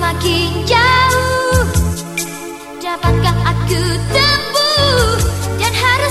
semakin jauh. Dapatkah aku tempuh? Dan haruskah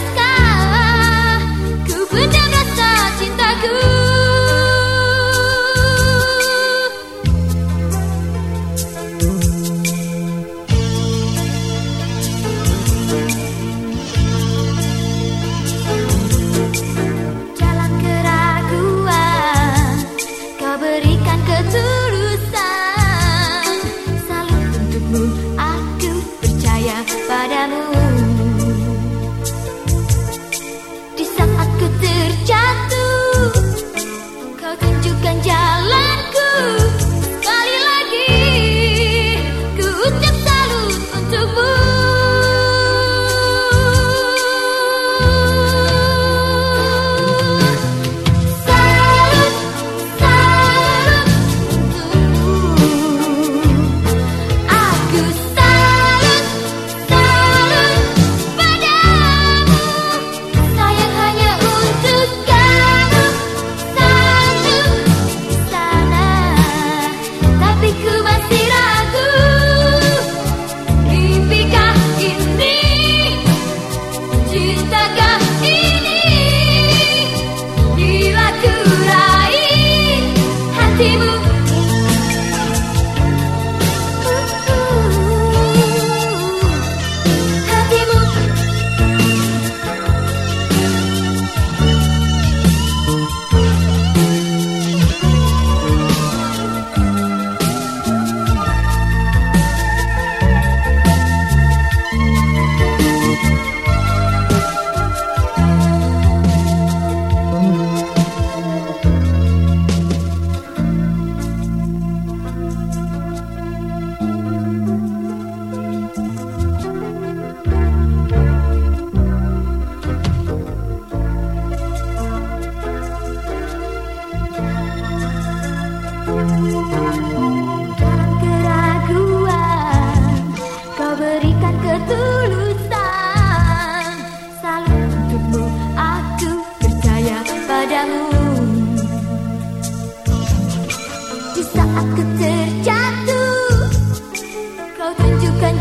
tunjukkan